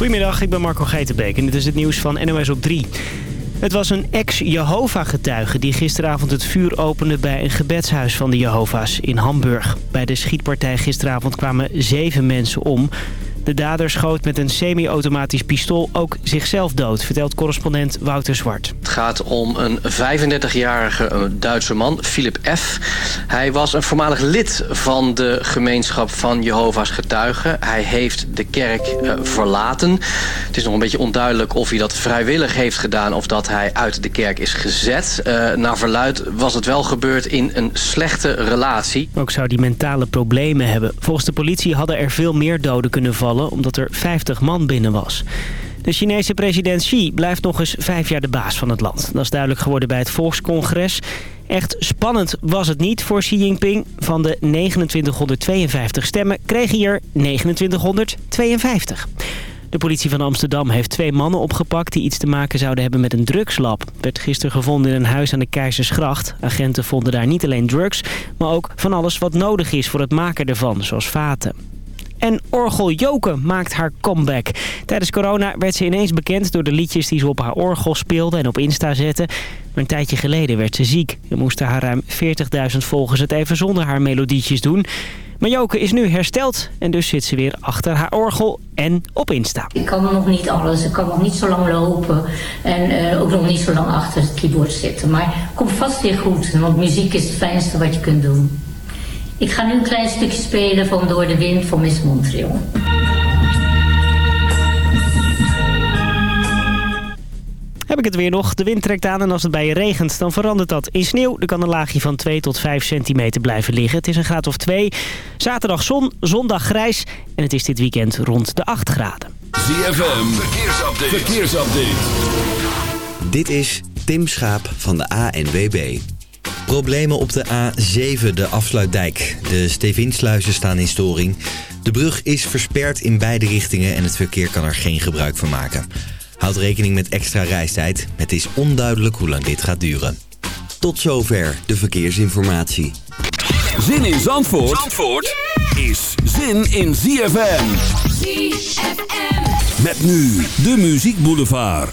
Goedemiddag, ik ben Marco Geitenbeek en dit is het nieuws van NOS op 3. Het was een ex-Jehovah-getuige die gisteravond het vuur opende bij een gebedshuis van de Jehovah's in Hamburg. Bij de schietpartij gisteravond kwamen zeven mensen om. De dader schoot met een semi-automatisch pistool ook zichzelf dood, vertelt correspondent Wouter Zwart. Het gaat om een 35-jarige eh, Duitse man, Philip F. Hij was een voormalig lid van de gemeenschap van Jehovah's getuigen. Hij heeft de kerk uh, verlaten. Het is nog een beetje onduidelijk of hij dat vrijwillig heeft gedaan... of dat hij uit de kerk is gezet. Uh, naar verluid was het wel gebeurd in een slechte relatie. Ook zou die mentale problemen hebben. Volgens de politie hadden er veel meer doden kunnen vallen omdat er 50 man binnen was. De Chinese president Xi blijft nog eens vijf jaar de baas van het land. Dat is duidelijk geworden bij het Volkscongres. Echt spannend was het niet voor Xi Jinping. Van de 2952 stemmen kreeg hij er 2952. De politie van Amsterdam heeft twee mannen opgepakt... die iets te maken zouden hebben met een drugslab. werd gisteren gevonden in een huis aan de Keizersgracht. Agenten vonden daar niet alleen drugs... maar ook van alles wat nodig is voor het maken ervan, zoals vaten. En Orgel Joke maakt haar comeback. Tijdens corona werd ze ineens bekend door de liedjes die ze op haar orgel speelde en op Insta zette. Maar een tijdje geleden werd ze ziek. We moesten haar ruim 40.000 volgers het even zonder haar melodietjes doen. Maar Joke is nu hersteld en dus zit ze weer achter haar orgel en op Insta. Ik kan nog niet alles, ik kan nog niet zo lang lopen en uh, ook nog niet zo lang achter het keyboard zitten. Maar het komt vast weer goed, want muziek is het fijnste wat je kunt doen. Ik ga nu een klein stukje spelen van Door de Wind van Miss Montreal. Heb ik het weer nog. De wind trekt aan en als het bij je regent, dan verandert dat in sneeuw. Er kan een laagje van 2 tot 5 centimeter blijven liggen. Het is een graad of 2. Zaterdag zon, zondag grijs. En het is dit weekend rond de 8 graden. ZFM, verkeersupdate. verkeersupdate. Dit is Tim Schaap van de ANWB. Problemen op de A7, de afsluitdijk. De Stevinsluizen staan in storing. De brug is versperd in beide richtingen en het verkeer kan er geen gebruik van maken. Houd rekening met extra reistijd. Het is onduidelijk hoe lang dit gaat duren. Tot zover de verkeersinformatie. Zin in Zandvoort, Zandvoort is zin in ZFM. ZFM. Met nu de Muziek Boulevard.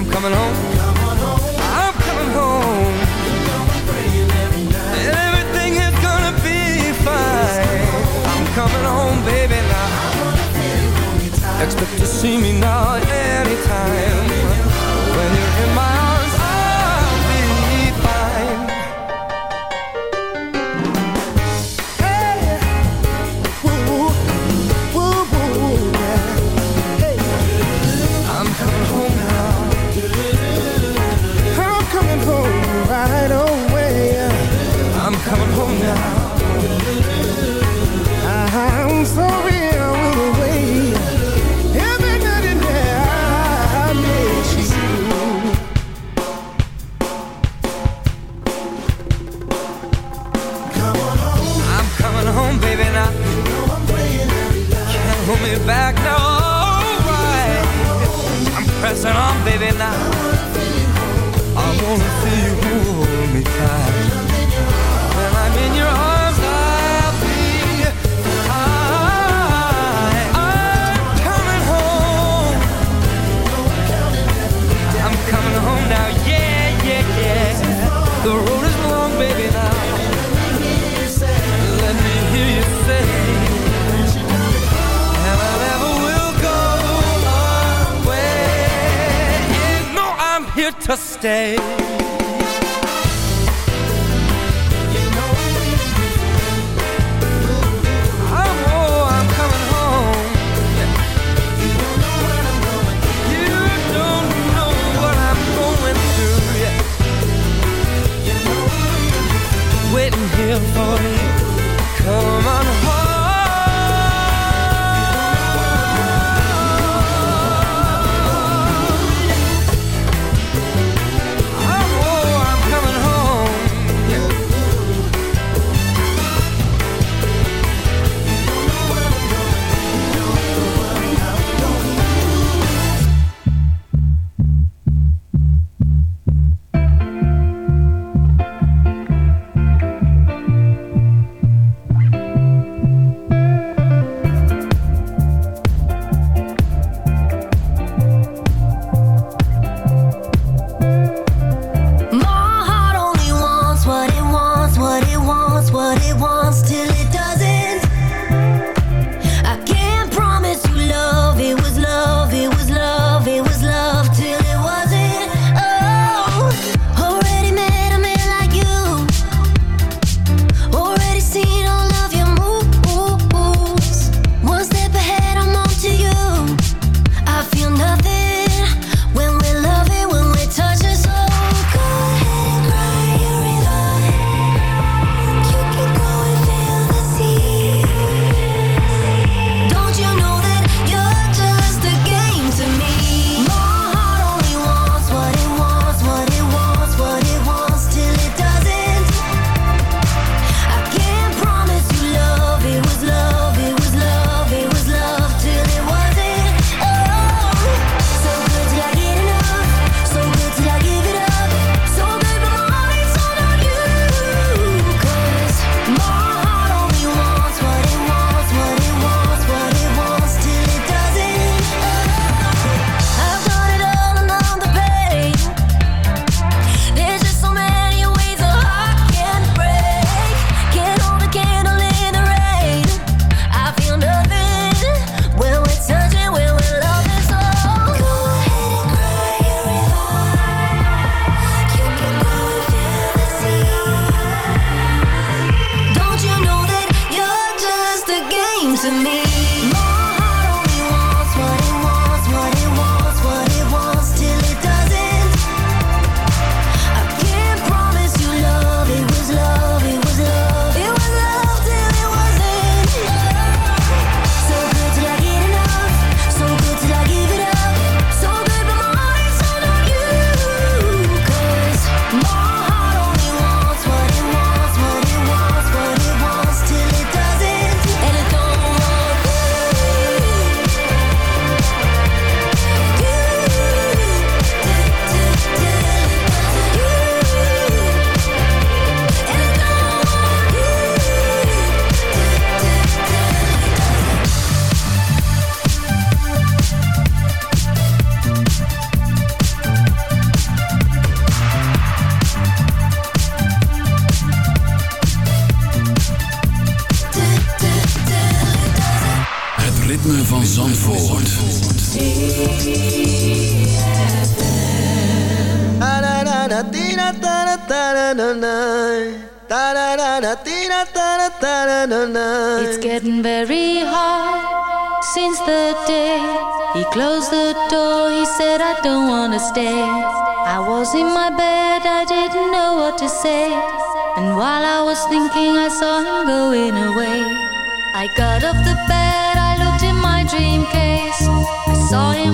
I'm coming home.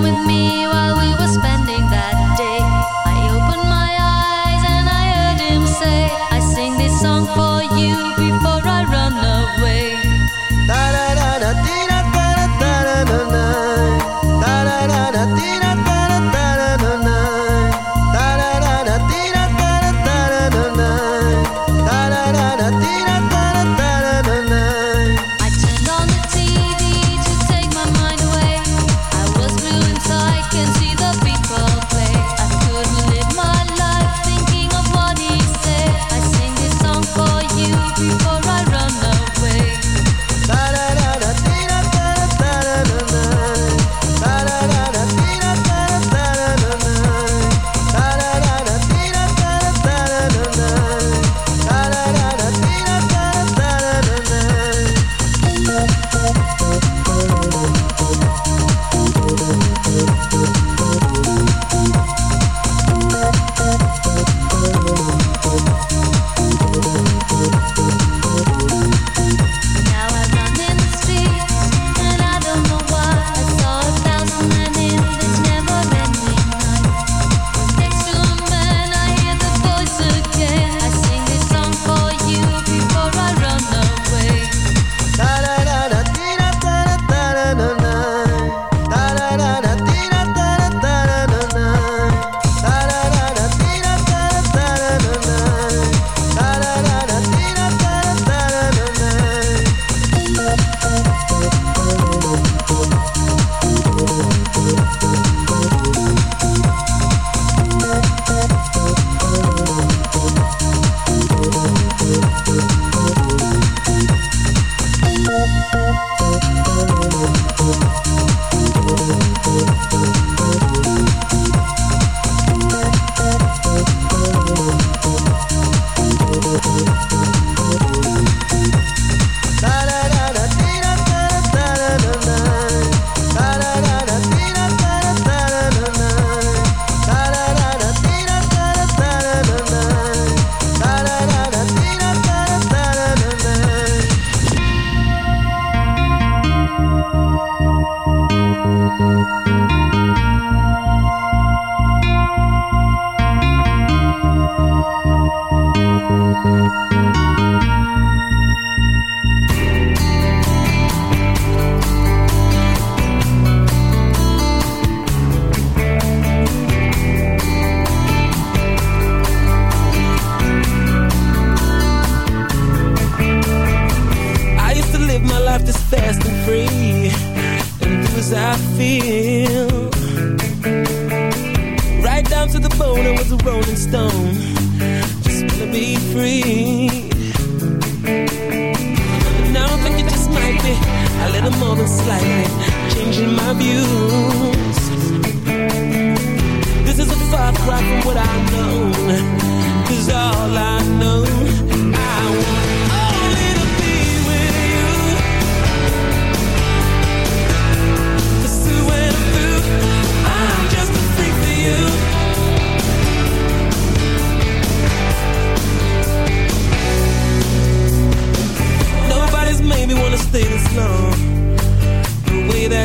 With me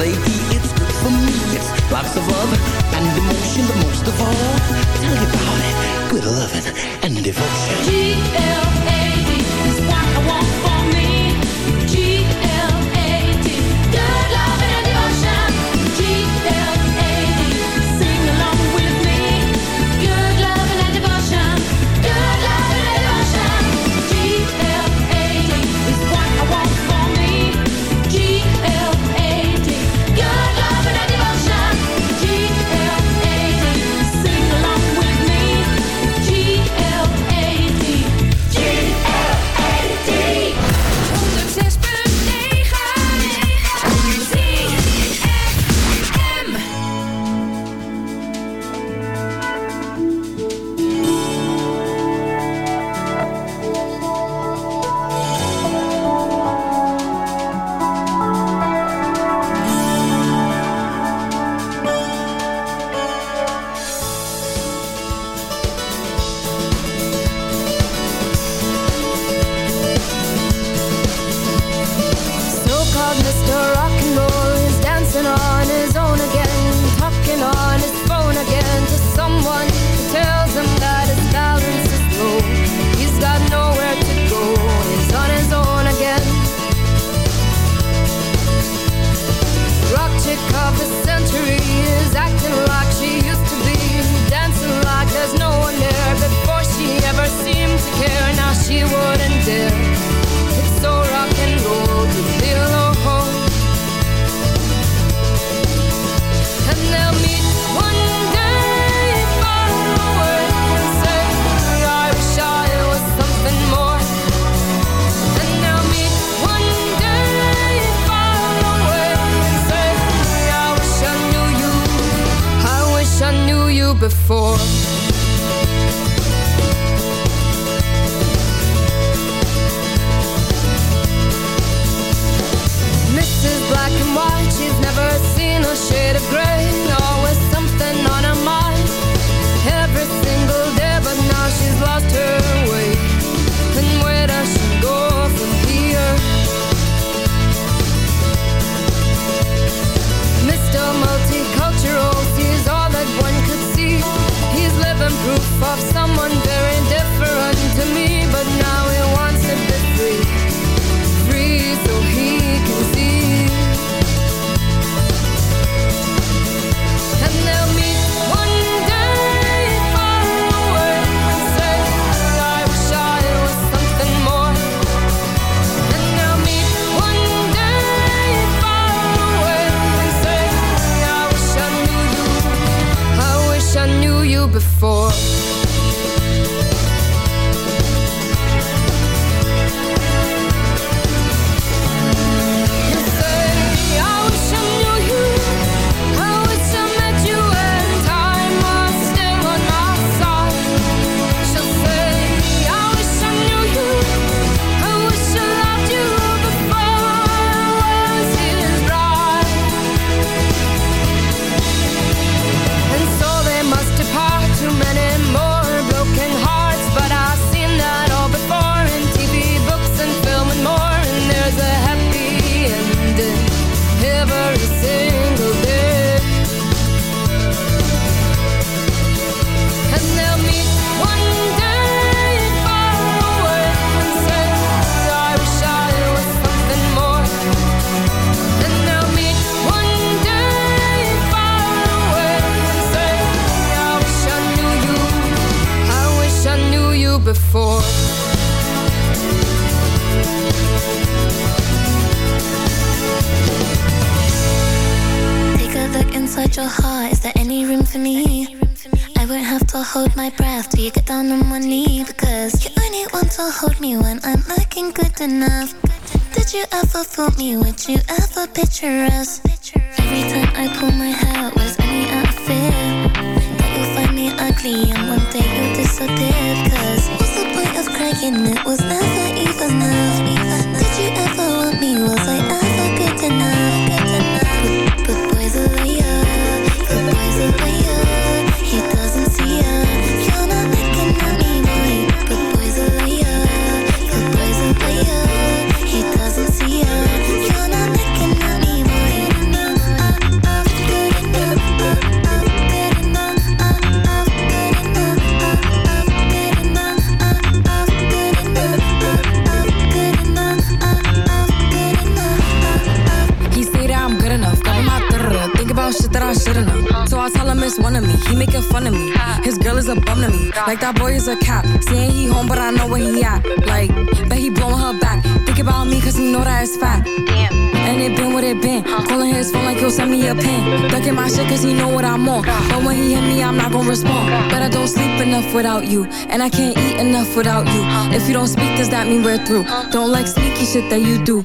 Kelly. before. Would you ever fool me? Would you ever picture us? Every time I pull my hair, was any outfit? That you'll find me ugly and one day you'll disappear. Cause what's the point of crying? It was never even enough. without you And I can't eat enough without you. If you don't speak, does that mean we're through? Don't like sneaky shit that you do.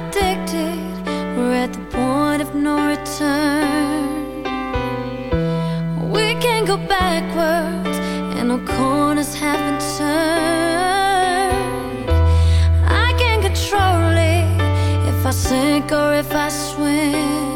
predicted, we're at the point of no return. We can't go backwards, and no corners haven't turned. I can't control it if I sink or if I swim.